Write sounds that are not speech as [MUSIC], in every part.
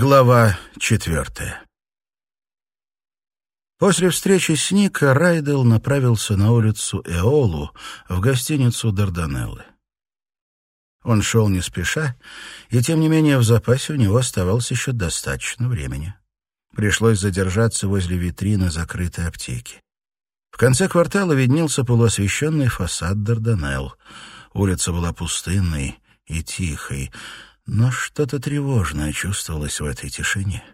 Глава четвертая После встречи с Ника Райдел направился на улицу Эолу в гостиницу Дарданеллы. Он шел не спеша, и тем не менее в запасе у него оставалось еще достаточно времени. Пришлось задержаться возле витрины закрытой аптеки. В конце квартала виднелся полуосвещенный фасад Дарданелл. Улица была пустынной и тихой, но что-то тревожное чувствовалось в этой тишине.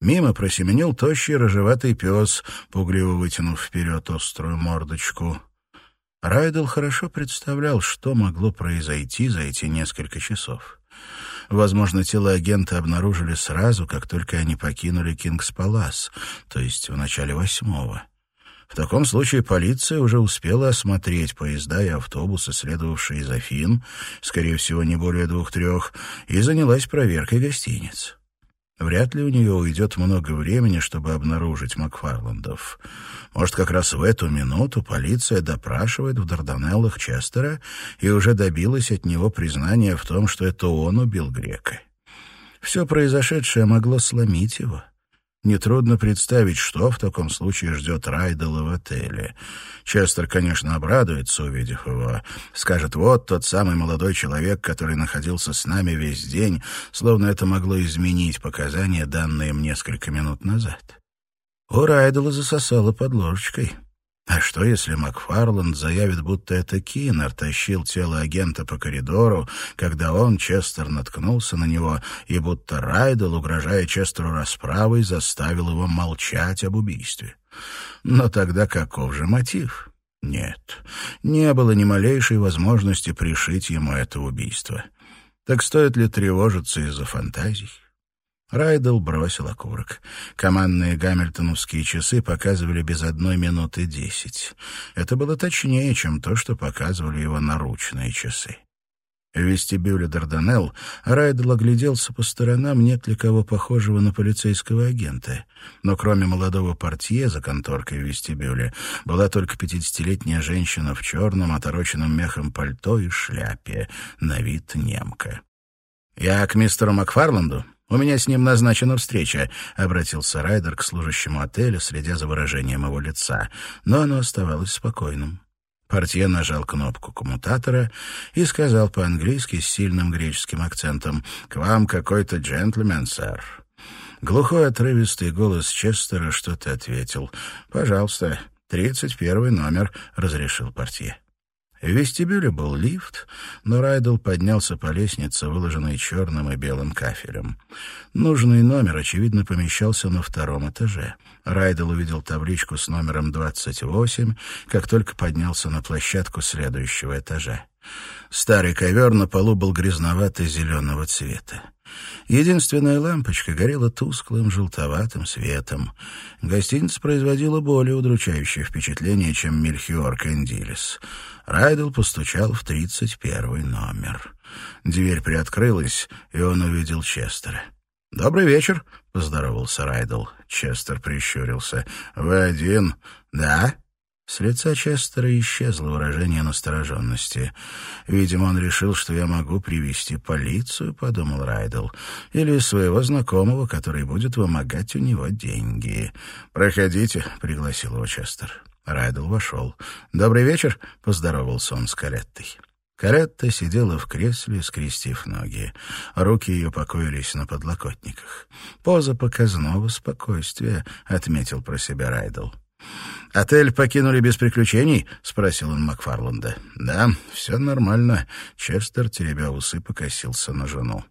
Мимо просеменил тощий рыжеватый пес, пугливо вытянув вперед острую мордочку. Райдел хорошо представлял, что могло произойти за эти несколько часов. Возможно, тело агента обнаружили сразу, как только они покинули Кингс-Палас, то есть в начале восьмого. В таком случае полиция уже успела осмотреть поезда и автобусы, следовавшие из Афин, скорее всего, не более двух-трех, и занялась проверкой гостиниц. Вряд ли у нее уйдет много времени, чтобы обнаружить Макфарландов. Может, как раз в эту минуту полиция допрашивает в Дарданеллах Честера и уже добилась от него признания в том, что это он убил Грека. Все произошедшее могло сломить его. Нетрудно представить, что в таком случае ждет Райдела в отеле. Честер, конечно, обрадуется, увидев его. Скажет, вот тот самый молодой человек, который находился с нами весь день, словно это могло изменить показания, данные им несколько минут назад. У Райдела засосало под ложечкой. А что, если Макфарланд заявит, будто это Киннер тащил тело агента по коридору, когда он, Честер, наткнулся на него, и будто Райдел, угрожая Честеру расправой, заставил его молчать об убийстве? Но тогда каков же мотив? Нет, не было ни малейшей возможности пришить ему это убийство. Так стоит ли тревожиться из-за фантазий? Райдел бросил окурок. Командные гамильтоновские часы показывали без одной минуты десять. Это было точнее, чем то, что показывали его наручные часы. В вестибюле Дарданелл Райдел огляделся по сторонам, нет ли кого похожего на полицейского агента. Но кроме молодого портье за конторкой в вестибюле, была только пятидесятилетняя женщина в черном, отороченном мехом пальто и шляпе, на вид немка. «Я к мистеру Макфарланду?» «У меня с ним назначена встреча», — обратился Райдер к служащему отеля, следя за выражением его лица, но оно оставалось спокойным. Портье нажал кнопку коммутатора и сказал по-английски с сильным греческим акцентом «К вам какой-то джентльмен, сэр». Глухой отрывистый голос Честера что-то ответил. «Пожалуйста, тридцать первый номер», — разрешил портье. В вестибюле был лифт, но Райдел поднялся по лестнице, выложенной черным и белым кафелем. Нужный номер, очевидно, помещался на втором этаже. Райдел увидел табличку с номером 28, как только поднялся на площадку следующего этажа. Старый ковер на полу был грязновато-зеленого цвета. Единственная лампочка горела тусклым желтоватым светом. Гостиница производила более удручающее впечатление, чем Мельхиор Кандилис. Райдел постучал в тридцать первый номер. Дверь приоткрылась, и он увидел Честера. «Добрый вечер», — поздоровался Райдел. Честер прищурился. «Вы один?» «Да». С лица Честера исчезло выражение настороженности. «Видимо, он решил, что я могу привести полицию», — подумал Райдел, «или своего знакомого, который будет вымогать у него деньги». «Проходите», — пригласил его Честер. Райдел вошел. «Добрый вечер», — поздоровался он с Калеттой. Каретта сидела в кресле, скрестив ноги. Руки ее покоились на подлокотниках. «Поза показного спокойствия», — отметил про себя Райдел. «Отель покинули без приключений?» — спросил он Макфарланда. «Да, все нормально». Честер, теребя усы, покосился на жену.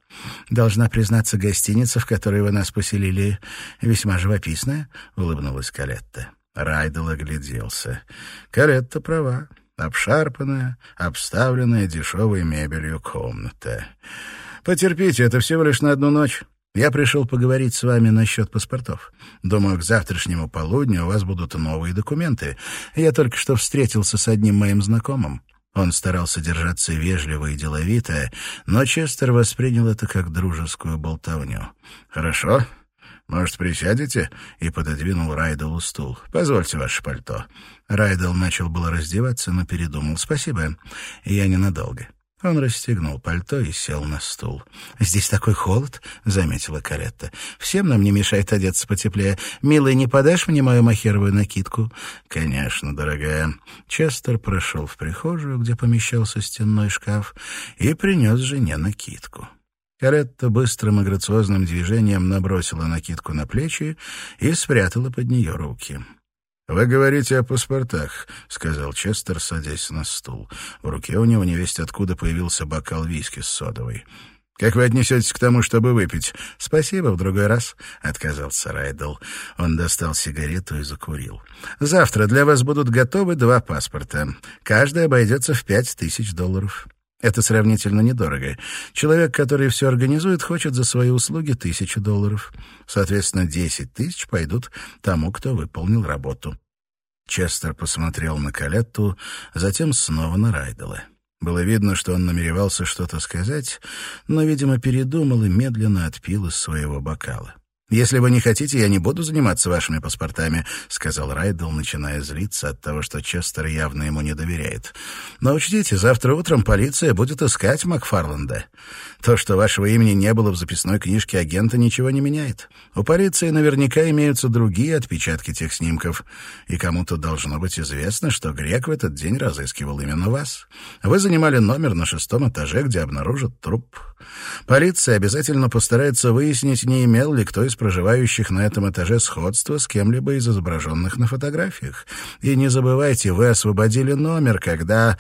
«Должна признаться, гостиница, в которой вы нас поселили, весьма живописная», — улыбнулась Калетта. Райдел огляделся. Калетта права. Обшарпанная, обставленная дешевой мебелью комната. «Потерпите, это всего лишь на одну ночь. Я пришел поговорить с вами насчет паспортов. Думаю, к завтрашнему полудню у вас будут новые документы. Я только что встретился с одним моим знакомым. Он старался держаться вежливо и деловито, но Честер воспринял это как дружескую болтовню. «Хорошо. Может, присядете?» И пододвинул Райделу стул. «Позвольте ваше пальто». Райдел начал было раздеваться, но передумал. «Спасибо. Я ненадолго». Он расстегнул пальто и сел на стул. «Здесь такой холод», — заметила Каретта. «Всем нам не мешает одеться потеплее. Милый, не подашь мне мою махеровую накидку?» «Конечно, дорогая». Честер прошел в прихожую, где помещался стенной шкаф, и принес жене накидку. Каретта быстрым и грациозным движением набросила накидку на плечи и спрятала под нее руки. «Вы говорите о паспортах», — сказал Честер, садясь на стул. В руке у него невесть откуда появился бокал виски с содовой. «Как вы отнесетесь к тому, чтобы выпить?» «Спасибо, в другой раз», — отказался Райдл. Он достал сигарету и закурил. «Завтра для вас будут готовы два паспорта. Каждый обойдется в пять тысяч долларов». Это сравнительно недорого. Человек, который все организует, хочет за свои услуги тысячу долларов. Соответственно, десять тысяч пойдут тому, кто выполнил работу. Честер посмотрел на Калетту, затем снова на Райдела. Было видно, что он намеревался что-то сказать, но, видимо, передумал и медленно отпил из своего бокала. «Если вы не хотите, я не буду заниматься вашими паспортами», — сказал Райдл, начиная злиться от того, что Честер явно ему не доверяет. «Но учтите, завтра утром полиция будет искать Макфарланда. То, что вашего имени не было в записной книжке агента, ничего не меняет. У полиции наверняка имеются другие отпечатки тех снимков, и кому-то должно быть известно, что Грек в этот день разыскивал именно вас. Вы занимали номер на шестом этаже, где обнаружат труп». Полиция обязательно постарается выяснить, не имел ли кто из проживающих на этом этаже сходства с кем-либо из изображенных на фотографиях. И не забывайте, вы освободили номер, когда...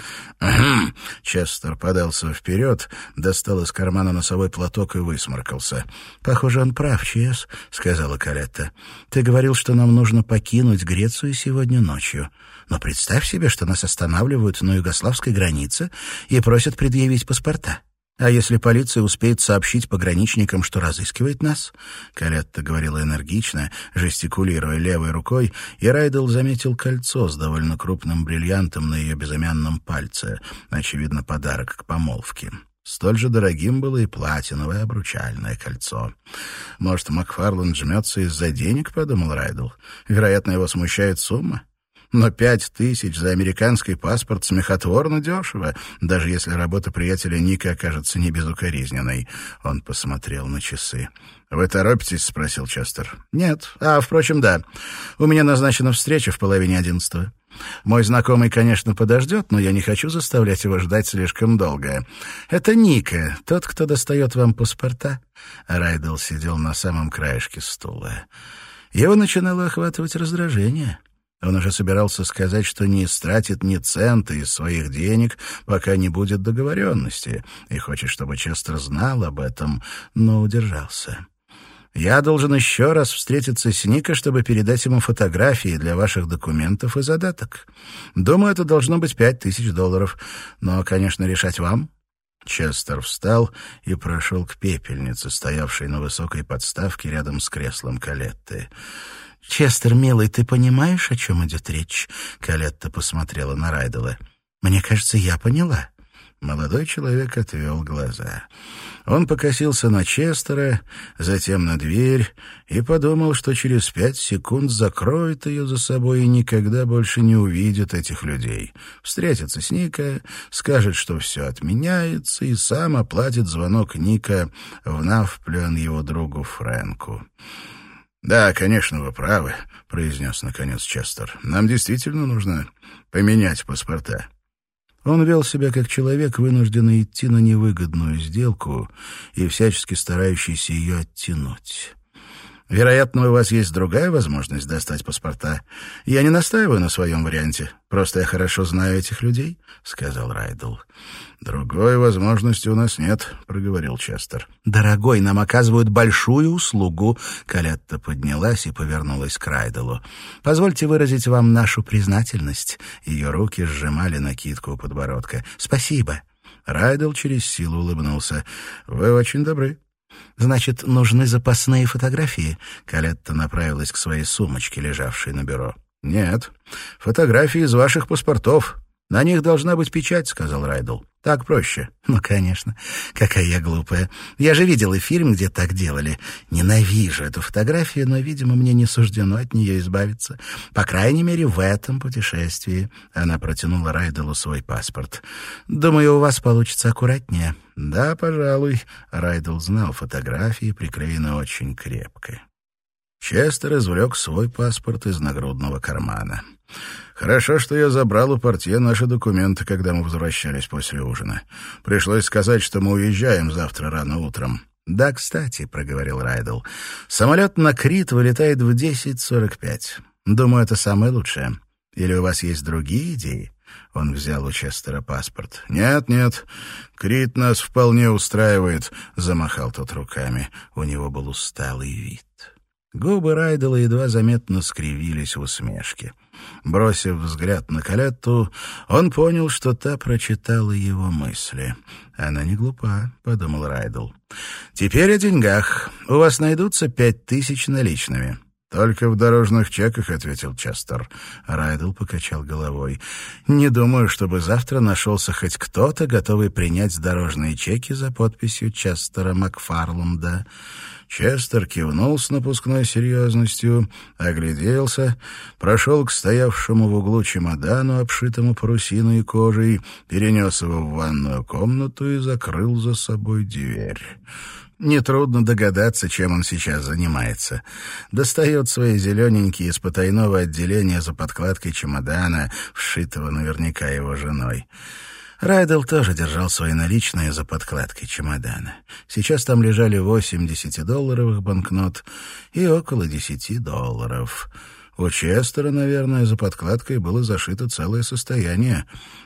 Честер подался вперед, достал из кармана носовой платок и высморкался. «Похоже, он прав, Чес», — сказала Калетта. «Ты говорил, что нам нужно покинуть Грецию сегодня ночью. Но представь себе, что нас останавливают на югославской границе и просят предъявить паспорта. А если полиция успеет сообщить пограничникам, что разыскивает нас? Калетта говорила энергично, жестикулируя левой рукой, и Райдел заметил кольцо с довольно крупным бриллиантом на ее безымянном пальце, очевидно, подарок к помолвке. Столь же дорогим было и платиновое обручальное кольцо. «Может, Макфарланд жмется из-за денег?» — подумал Райдл. «Вероятно, его смущает сумма. Но пять тысяч за американский паспорт смехотворно дешево, даже если работа приятеля Ника окажется не безукоризненной. Он посмотрел на часы. «Вы торопитесь?» — спросил Честер. «Нет. А, впрочем, да. У меня назначена встреча в половине одиннадцатого. Мой знакомый, конечно, подождет, но я не хочу заставлять его ждать слишком долго. Это Ника, тот, кто достает вам паспорта». Райдл сидел на самом краешке стула. Его начинало охватывать раздражение. Он уже собирался сказать, что не истратит ни цента из своих денег, пока не будет договоренности, и хочет, чтобы Честер знал об этом, но удержался. «Я должен еще раз встретиться с Ника, чтобы передать ему фотографии для ваших документов и задаток. Думаю, это должно быть пять тысяч долларов, но, конечно, решать вам». Честер встал и прошел к пепельнице, стоявшей на высокой подставке рядом с креслом Калетты. «Честер, милый, ты понимаешь, о чем идет речь?» Калетта посмотрела на Райдела. «Мне кажется, я поняла». Молодой человек отвел глаза. Он покосился на Честера, затем на дверь и подумал, что через пять секунд закроет ее за собой и никогда больше не увидит этих людей. Встретится с Ника, скажет, что все отменяется, и сам оплатит звонок Ника в навплен его другу Фрэнку. «Да, конечно, вы правы», — произнес наконец Честер. «Нам действительно нужно поменять паспорта». Он вел себя как человек, вынужденный идти на невыгодную сделку и всячески старающийся ее оттянуть. Вероятно, у вас есть другая возможность достать паспорта. Я не настаиваю на своем варианте. Просто я хорошо знаю этих людей», — сказал Райдл. «Другой возможности у нас нет», — проговорил Честер. «Дорогой, нам оказывают большую услугу». Калетта поднялась и повернулась к Райделу. «Позвольте выразить вам нашу признательность». Ее руки сжимали накидку у подбородка. «Спасибо». Райдел через силу улыбнулся. «Вы очень добры». «Значит, нужны запасные фотографии?» Калетта направилась к своей сумочке, лежавшей на бюро. «Нет, фотографии из ваших паспортов. «На них должна быть печать», — сказал Райдл. «Так проще». [LAUGHS] «Ну, конечно. Какая я глупая. Я же видела фильм, где так делали. Ненавижу эту фотографию, но, видимо, мне не суждено от нее избавиться. По крайней мере, в этом путешествии». Она протянула Райделу свой паспорт. «Думаю, у вас получится аккуратнее». «Да, пожалуй». Райдл знал, фотографии приклеены очень крепко. Честер извлек свой паспорт из нагрудного кармана. Хорошо, что я забрал у портье наши документы, когда мы возвращались после ужина. Пришлось сказать, что мы уезжаем завтра рано утром. «Да, кстати», — проговорил Райдл, — «самолет на Крит вылетает в 10.45. Думаю, это самое лучшее. Или у вас есть другие идеи?» Он взял у Честера паспорт. «Нет, нет, Крит нас вполне устраивает», — замахал тот руками. У него был усталый вид. Губы Райдела едва заметно скривились в усмешке. Бросив взгляд на Калетту, он понял, что та прочитала его мысли. «Она не глупа», — подумал Райдл. «Теперь о деньгах. У вас найдутся пять тысяч наличными». «Только в дорожных чеках», — ответил Честер. Райдл покачал головой. «Не думаю, чтобы завтра нашелся хоть кто-то, готовый принять дорожные чеки за подписью Честера Макфарланда». Честер кивнул с напускной серьезностью, огляделся, прошел к стоявшему в углу чемодану, обшитому парусиной и кожей, перенес его в ванную комнату и закрыл за собой дверь. Нетрудно догадаться, чем он сейчас занимается. Достает свои зелененькие из потайного отделения за подкладкой чемодана, вшитого наверняка его женой. Райдел тоже держал свои наличные за подкладкой чемодана. Сейчас там лежали 80 долларовых банкнот и около 10 долларов. У Честера, наверное, за подкладкой было зашито целое состояние.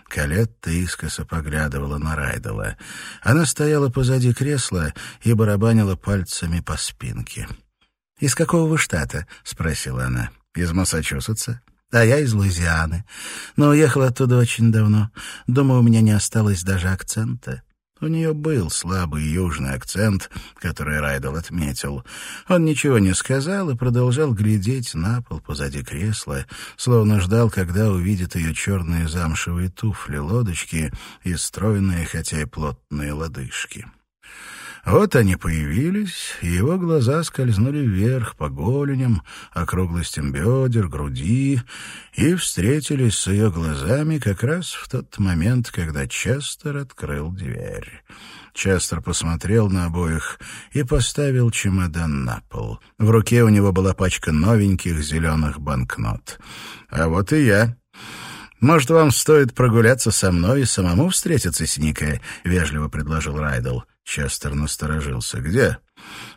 Калетта искоса поглядывала на Райдела. Она стояла позади кресла и барабанила пальцами по спинке. «Из какого вы штата?» — спросила она. «Из Массачусетса». А я из Луизианы. Но уехала оттуда очень давно. Думаю, у меня не осталось даже акцента. У нее был слабый южный акцент, который Райдел отметил. Он ничего не сказал и продолжал глядеть на пол позади кресла, словно ждал, когда увидит ее черные замшевые туфли-лодочки и стройные, хотя и плотные лодыжки. Вот они появились, и его глаза скользнули вверх по голеням, округлостям бедер, груди, и встретились с ее глазами как раз в тот момент, когда Честер открыл дверь. Честер посмотрел на обоих и поставил чемодан на пол. В руке у него была пачка новеньких зеленых банкнот. «А вот и я», «Может, вам стоит прогуляться со мной и самому встретиться с Никой?» — вежливо предложил Райдл. Честер насторожился. «Где?»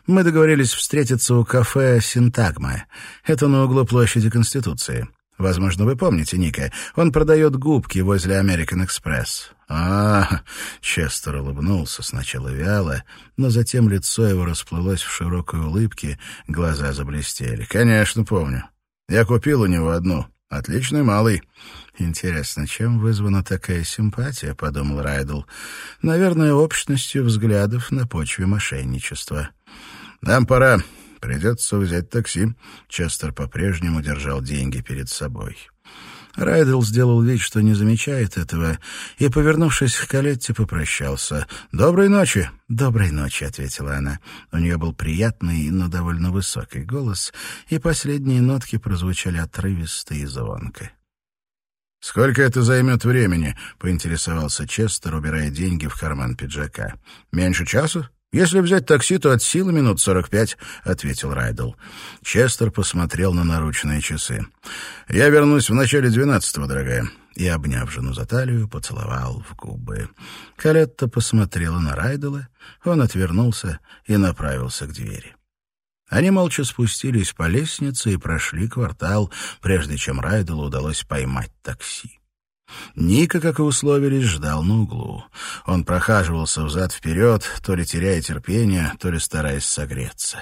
«Мы договорились встретиться у кафе «Синтагма». Это на углу площади Конституции. Возможно, вы помните Ника. Он продает губки возле American Express». «А, Честер улыбнулся сначала вяло, но затем лицо его расплылось в широкой улыбке, глаза заблестели. «Конечно, помню. Я купил у него одну. Отличный малый». «Интересно, чем вызвана такая симпатия?» — подумал Райдл. «Наверное, общностью взглядов на почве мошенничества». «Нам пора. Придется взять такси». Честер по-прежнему держал деньги перед собой. Райдл сделал вид, что не замечает этого, и, повернувшись к Калетте, попрощался. «Доброй ночи!» «Доброй ночи», — ответила она. У нее был приятный, но довольно высокий голос, и последние нотки прозвучали отрывисто и звонко. «Сколько это займет времени?» — поинтересовался Честер, убирая деньги в карман пиджака. «Меньше часа? Если взять такси, то от силы минут сорок пять», — ответил Райдл. Честер посмотрел на наручные часы. «Я вернусь в начале двенадцатого, дорогая». И, обняв жену за талию, поцеловал в губы. Калетта посмотрела на Райдела, он отвернулся и направился к двери. Они молча спустились по лестнице и прошли квартал, прежде чем Райделу удалось поймать такси. Ника, как и условились, ждал на углу. Он прохаживался взад-вперед, то ли теряя терпение, то ли стараясь согреться.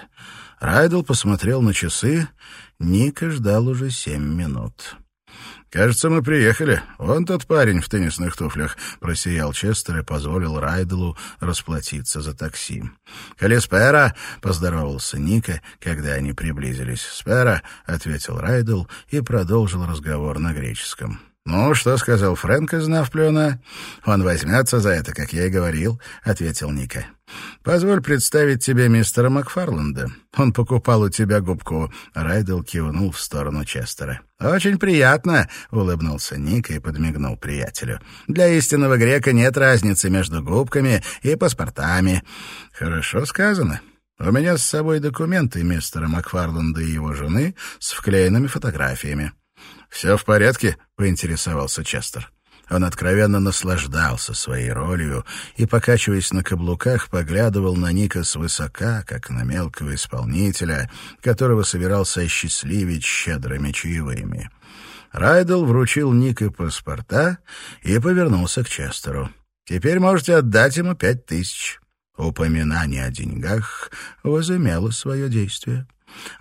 Райдл посмотрел на часы. Ника ждал уже семь минут. «Кажется, мы приехали. Вон тот парень в теннисных туфлях», — просиял Честер и позволил Райделу расплатиться за такси. «Калиспера!» — поздоровался Ника, когда они приблизились. «Спера!» — ответил Райдел и продолжил разговор на греческом. «Ну, что сказал Фрэнк из Навплена?» «Он возьмется за это, как я и говорил», — ответил Ника. «Позволь представить тебе мистера Макфарланда. Он покупал у тебя губку». Райдел кивнул в сторону Честера. «Очень приятно», — улыбнулся Ника и подмигнул приятелю. «Для истинного грека нет разницы между губками и паспортами». «Хорошо сказано. У меня с собой документы мистера Макфарланда и его жены с вклеенными фотографиями». «Все в порядке?» — поинтересовался Честер. Он откровенно наслаждался своей ролью и, покачиваясь на каблуках, поглядывал на Ника свысока, как на мелкого исполнителя, которого собирался осчастливить щедрыми чаевыми. Райдел вручил Ника паспорта и повернулся к Честеру. «Теперь можете отдать ему пять тысяч». Упоминание о деньгах возымело свое действие.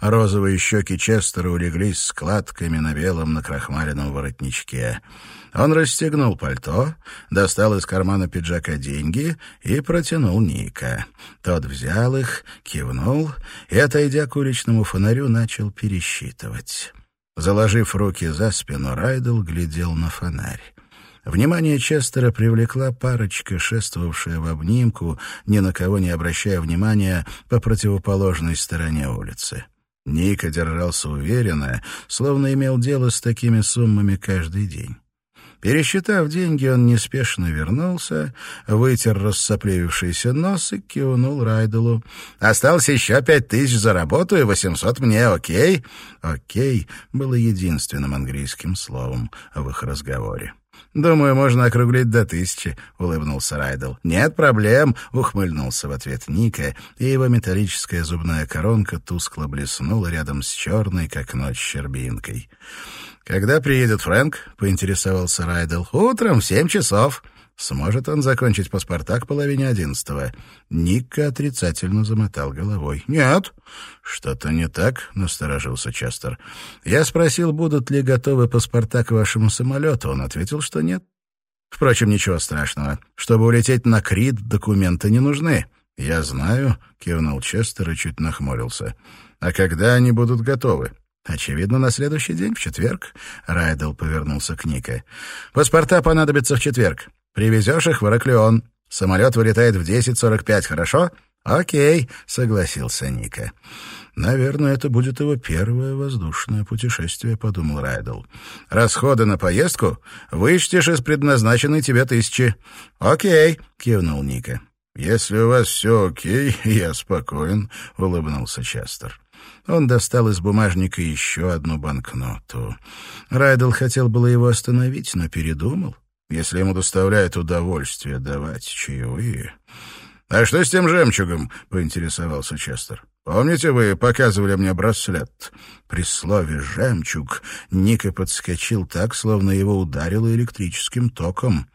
Розовые щеки Честера улеглись складками на белом накрахмаленном воротничке. Он расстегнул пальто, достал из кармана пиджака деньги и протянул Ника. Тот взял их, кивнул и, отойдя к уличному фонарю, начал пересчитывать. Заложив руки за спину, Райдел глядел на фонарь. Внимание Честера привлекла парочка, шествовавшая в обнимку, ни на кого не обращая внимания, по противоположной стороне улицы. Ника держался уверенно, словно имел дело с такими суммами каждый день. Пересчитав деньги, он неспешно вернулся, вытер рассоплевившийся нос и кивнул Райделу. «Осталось еще пять тысяч за работу и восемьсот мне, окей?» «Окей» было единственным английским словом в их разговоре. «Думаю, можно округлить до тысячи», — улыбнулся Райдл. «Нет проблем», — ухмыльнулся в ответ Ника, и его металлическая зубная коронка тускло блеснула рядом с черной, как ночь, щербинкой. «Когда приедет Фрэнк?» — поинтересовался Райдл. «Утром в семь часов». Сможет он закончить паспорта к половине одиннадцатого? Ника отрицательно замотал головой. «Нет». «Что-то не так?» — насторожился Честер. «Я спросил, будут ли готовы паспорта к вашему самолету. Он ответил, что нет. Впрочем, ничего страшного. Чтобы улететь на Крит, документы не нужны». «Я знаю», — кивнул Честер и чуть нахмурился. «А когда они будут готовы?» «Очевидно, на следующий день, в четверг», — Райдел повернулся к Нике. «Паспорта понадобятся в четверг. Привезешь их в Ираклион. Самолет вылетает в 10.45, хорошо?» «Окей», — согласился Ника. «Наверное, это будет его первое воздушное путешествие», — подумал Райдл. «Расходы на поездку вычтешь из предназначенной тебе тысячи». «Окей», — кивнул Ника. «Если у вас все окей, [LAUGHS] я спокоен», — улыбнулся Честер. Он достал из бумажника еще одну банкноту. Райдл хотел было его остановить, но передумал. Если ему доставляет удовольствие давать чаевые... «А что с тем жемчугом?» — поинтересовался Честер. «Помните, вы показывали мне браслет?» При слове «жемчуг» Ника подскочил так, словно его ударило электрическим током.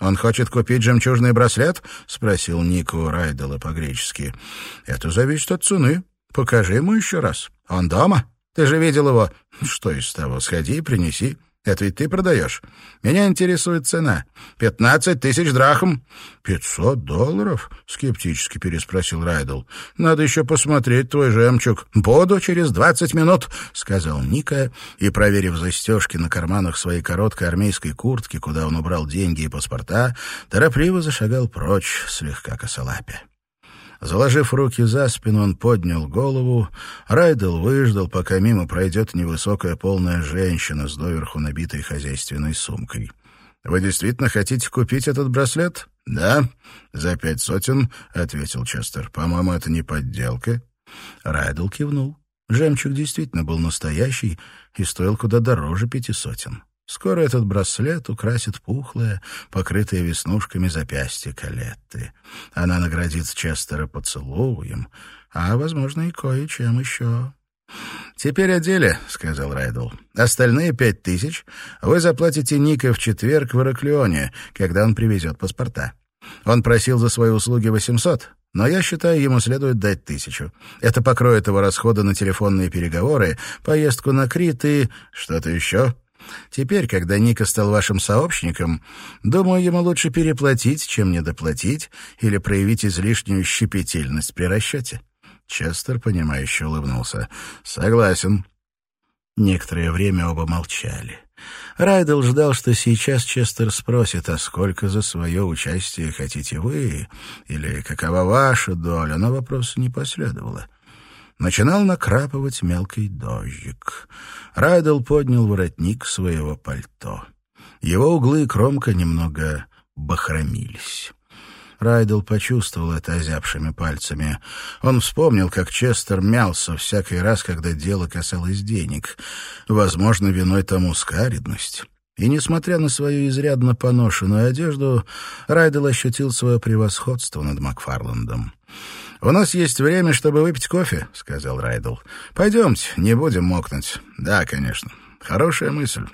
«Он хочет купить жемчужный браслет?» — спросил Ника у Райдела по-гречески. «Это зависит от цены. Покажи ему еще раз. Он дома? Ты же видел его. Что из того? Сходи и принеси. Это ведь ты продаешь. Меня интересует цена. Пятнадцать тысяч драхм. Пятьсот долларов? Скептически переспросил Райдл. Надо еще посмотреть твой жемчуг. Буду через двадцать минут, сказал Ника и, проверив застежки на карманах своей короткой армейской куртки, куда он убрал деньги и паспорта, торопливо зашагал прочь, слегка косолапя. Заложив руки за спину, он поднял голову. Райдел выждал, пока мимо пройдет невысокая полная женщина с доверху набитой хозяйственной сумкой. «Вы действительно хотите купить этот браслет?» «Да, за пять сотен», — ответил Честер. «По-моему, это не подделка». Райдел кивнул. Жемчуг действительно был настоящий и стоил куда дороже пяти сотен. Скоро этот браслет украсит пухлое, покрытое веснушками запястье Калетты. Она наградит Честера поцелуем, а, возможно, и кое-чем еще. «Теперь о деле», — сказал Райдл. «Остальные пять тысяч вы заплатите Ника в четверг в Ираклионе, когда он привезет паспорта. Он просил за свои услуги восемьсот, но я считаю, ему следует дать тысячу. Это покроет его расходы на телефонные переговоры, поездку на Крит и... что-то еще?» Теперь, когда Ника стал вашим сообщником, думаю, ему лучше переплатить, чем недоплатить или проявить излишнюю щепетильность при расчете». Честер, понимающе улыбнулся. «Согласен». Некоторое время оба молчали. Райдел ждал, что сейчас Честер спросит, а сколько за свое участие хотите вы, или какова ваша доля, но вопроса не последовало. Начинал накрапывать мелкий дождик. Райдел поднял воротник своего пальто. Его углы и кромка немного бахромились. Райдел почувствовал это озябшими пальцами. Он вспомнил, как Честер мялся всякий раз, когда дело касалось денег. Возможно, виной тому скаридность. И, несмотря на свою изрядно поношенную одежду, Райдел ощутил свое превосходство над Макфарландом. «У нас есть время, чтобы выпить кофе», — сказал Райдл. «Пойдемте, не будем мокнуть». «Да, конечно. Хорошая мысль».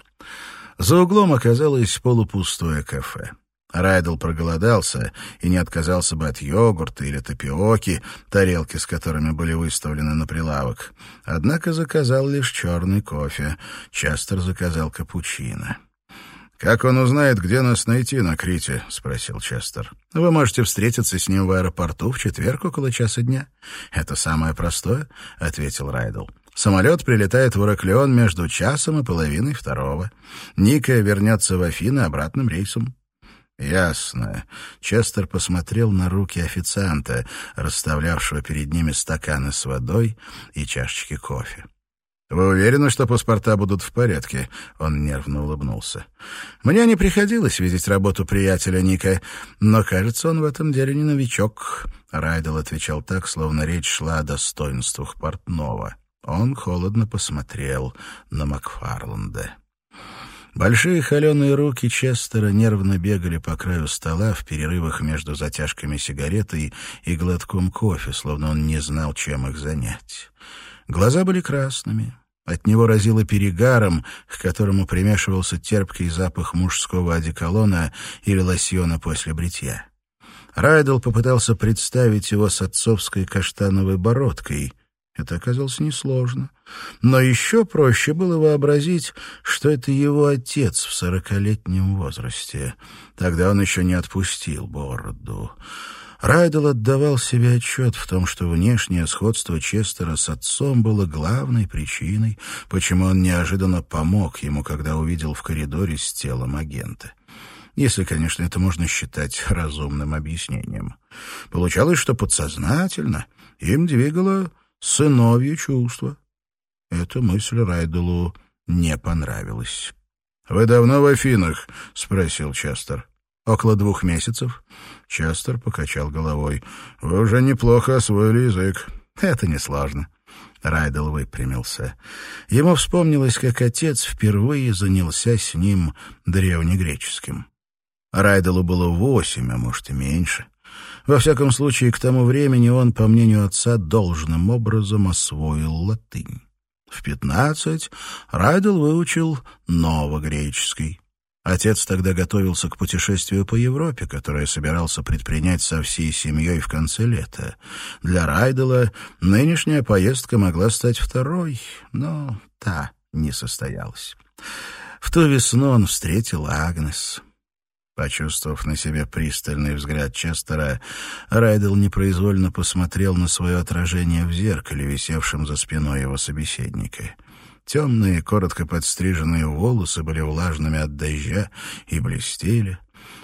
За углом оказалось полупустое кафе. Райдл проголодался и не отказался бы от йогурта или тапиоки, тарелки с которыми были выставлены на прилавок. Однако заказал лишь черный кофе. Честер заказал капучино. «Как он узнает, где нас найти на Крите?» — спросил Честер. «Вы можете встретиться с ним в аэропорту в четверг около часа дня». «Это самое простое», — ответил Райдл. Самолет прилетает в Ираклион между часом и половиной второго. Ника вернется в Афины обратным рейсом. «Ясно». Честер посмотрел на руки официанта, расставлявшего перед ними стаканы с водой и чашечки кофе. «Вы уверены, что паспорта будут в порядке?» Он нервно улыбнулся. «Мне не приходилось видеть работу приятеля Ника, но, кажется, он в этом деле не новичок». Райдел отвечал так, словно речь шла о достоинствах портного. Он холодно посмотрел на Макфарланда. Большие холеные руки Честера нервно бегали по краю стола в перерывах между затяжками сигареты и глотком кофе, словно он не знал, чем их занять. Глаза были красными. От него разило перегаром, к которому примешивался терпкий запах мужского одеколона или лосьона после бритья. Райдл попытался представить его с отцовской каштановой бородкой, это оказалось несложно. Но еще проще было вообразить, что это его отец в сорокалетнем возрасте. Тогда он еще не отпустил бороду. Райдел отдавал себе отчет в том, что внешнее сходство Честера с отцом было главной причиной, почему он неожиданно помог ему, когда увидел в коридоре с телом агента если, конечно, это можно считать разумным объяснением. Получалось, что подсознательно им двигало сыновье чувство. Эта мысль Райделу не понравилась. «Вы давно в Афинах?» — спросил Честер. «Около двух месяцев». Честер покачал головой. «Вы уже неплохо освоили язык». «Это несложно». Райдел выпрямился. Ему вспомнилось, как отец впервые занялся с ним древнегреческим. Райделу было восемь, а может и меньше. Во всяком случае, к тому времени он, по мнению отца, должным образом освоил латынь. В пятнадцать Райдел выучил новогреческий. Отец тогда готовился к путешествию по Европе, которое собирался предпринять со всей семьей в конце лета. Для Райдела нынешняя поездка могла стать второй, но та не состоялась. В ту весну он встретил Агнес. Почувствовав на себе пристальный взгляд Честера, Райдел непроизвольно посмотрел на свое отражение в зеркале, висевшем за спиной его собеседника. Темные, коротко подстриженные волосы были влажными от дождя и блестели.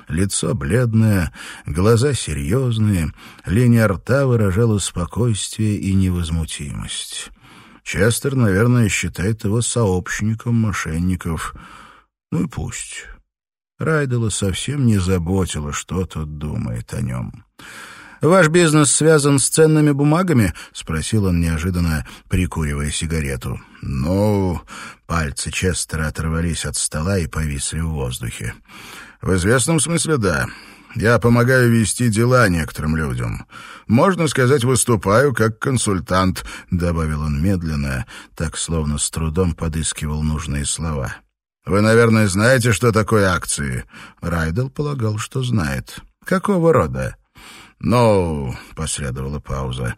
Лицо бледное, глаза серьезные, линия рта выражала спокойствие и невозмутимость. Честер, наверное, считает его сообщником мошенников. Ну и пусть. Райдела совсем не заботило, что тот думает о нем. «Ваш бизнес связан с ценными бумагами?» — спросил он неожиданно, прикуривая сигарету. «Ну...» — пальцы Честера оторвались от стола и повисли в воздухе. «В известном смысле, да. Я помогаю вести дела некоторым людям. Можно сказать, выступаю как консультант», — добавил он медленно, так словно с трудом подыскивал нужные слова. Вы, наверное, знаете, что такое акции?» Райдел полагал, что знает. «Какого рода?» «Ну...» — последовала пауза.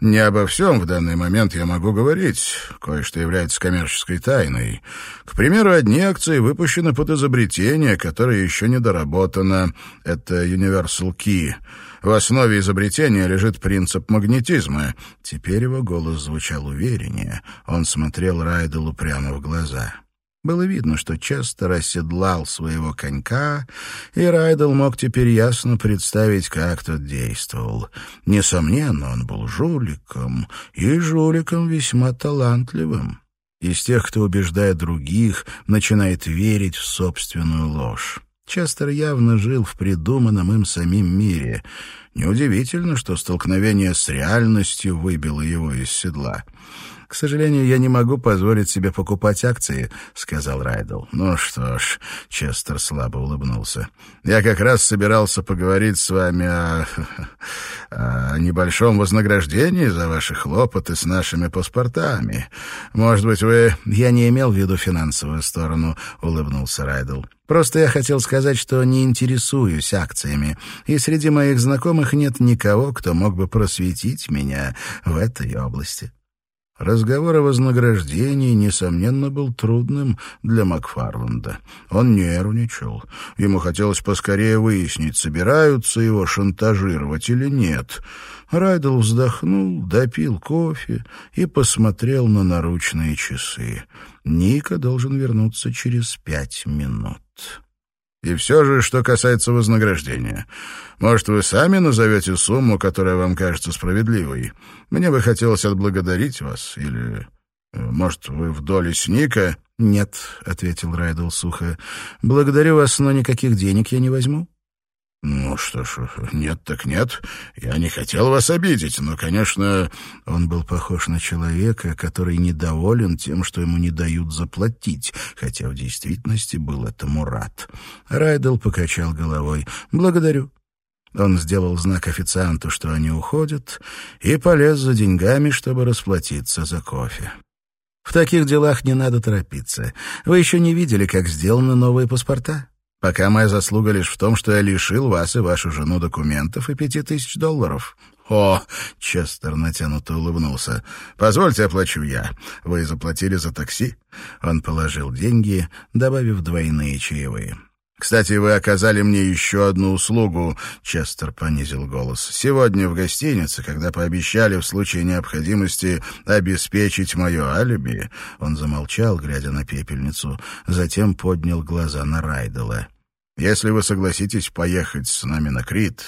«Не обо всем в данный момент я могу говорить. Кое-что является коммерческой тайной. К примеру, одни акции выпущены под изобретение, которое еще не доработано. Это Universal Key». В основе изобретения лежит принцип магнетизма. Теперь его голос звучал увереннее. Он смотрел Райделу прямо в глаза. Было видно, что Честер оседлал своего конька, и Райдел мог теперь ясно представить, как тот действовал. Несомненно, он был жуликом, и жуликом весьма талантливым. Из тех, кто убеждает других, начинает верить в собственную ложь. Честер явно жил в придуманном им самим мире. Неудивительно, что столкновение с реальностью выбило его из седла. «К сожалению, я не могу позволить себе покупать акции», — сказал Райдл. «Ну что ж», — Честер слабо улыбнулся. «Я как раз собирался поговорить с вами о... [LAUGHS] о небольшом вознаграждении за ваши хлопоты с нашими паспортами. Может быть, вы...» «Я не имел в виду финансовую сторону», — улыбнулся Райдл. Просто я хотел сказать, что не интересуюсь акциями, и среди моих знакомых нет никого, кто мог бы просветить меня в этой области. Разговор о вознаграждении, несомненно, был трудным для Макфарланда. Он нервничал. Ему хотелось поскорее выяснить, собираются его шантажировать или нет. Райдл вздохнул, допил кофе и посмотрел на наручные часы. Ника должен вернуться через пять минут. И все же, что касается вознаграждения. Может, вы сами назовете сумму, которая вам кажется справедливой? Мне бы хотелось отблагодарить вас, или... Э, может, вы в доле Ника?» «Нет», — ответил Райдл сухо. «Благодарю вас, но никаких денег я не возьму. «Ну что ж, нет так нет. Я не хотел вас обидеть, но, конечно...» Он был похож на человека, который недоволен тем, что ему не дают заплатить, хотя в действительности был этому рад. Райдел покачал головой. «Благодарю». Он сделал знак официанту, что они уходят, и полез за деньгами, чтобы расплатиться за кофе. «В таких делах не надо торопиться. Вы еще не видели, как сделаны новые паспорта?» Пока моя заслуга лишь в том, что я лишил вас и вашу жену документов и пяти тысяч долларов». «О!» — Честер натянуто улыбнулся. «Позвольте, оплачу я. Вы заплатили за такси?» Он положил деньги, добавив двойные чаевые. «Кстати, вы оказали мне еще одну услугу», — Честер понизил голос. «Сегодня в гостинице, когда пообещали в случае необходимости обеспечить мое алиби...» Он замолчал, глядя на пепельницу, затем поднял глаза на Райдела. «Если вы согласитесь поехать с нами на Крит,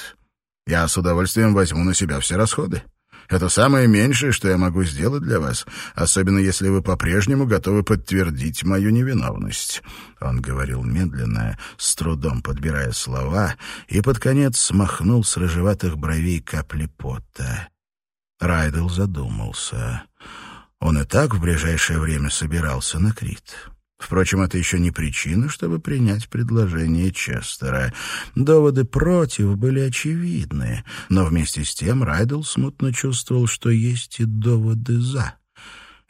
я с удовольствием возьму на себя все расходы. Это самое меньшее, что я могу сделать для вас, особенно если вы по-прежнему готовы подтвердить мою невиновность». Он говорил медленно, с трудом подбирая слова, и под конец смахнул с рыжеватых бровей капли пота. Райдел задумался. Он и так в ближайшее время собирался на Крит. Впрочем, это еще не причина, чтобы принять предложение Честера. Доводы против были очевидны, но вместе с тем Райдл смутно чувствовал, что есть и доводы «за».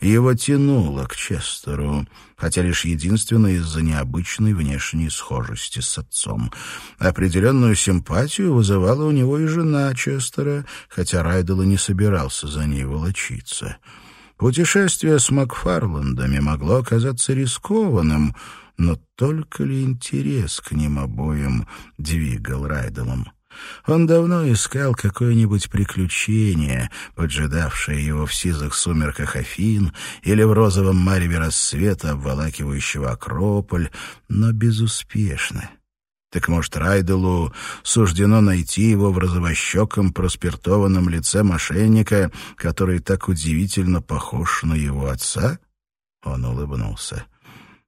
Его тянуло к Честеру, хотя лишь единственно из-за необычной внешней схожести с отцом. Определенную симпатию вызывала у него и жена Честера, хотя Райдл и не собирался за ней волочиться. Путешествие с Макфарландами могло оказаться рискованным, но только ли интерес к ним обоим двигал Райделом? Он давно искал какое-нибудь приключение, поджидавшее его в сизых сумерках Афин или в розовом мареве рассвета, обволакивающего Акрополь, но безуспешно. Так может, Райделу суждено найти его в розовощеком проспиртованном лице мошенника, который так удивительно похож на его отца? Он улыбнулся.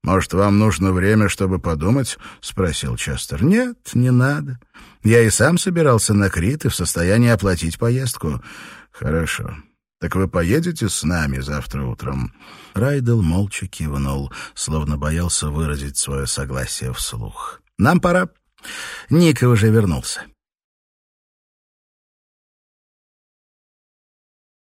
«Может, вам нужно время, чтобы подумать?» — спросил Честер. «Нет, не надо. Я и сам собирался на Крит и в состоянии оплатить поездку». «Хорошо. Так вы поедете с нами завтра утром?» Райдел молча кивнул, словно боялся выразить свое согласие вслух. Нам пора. Ника уже вернулся.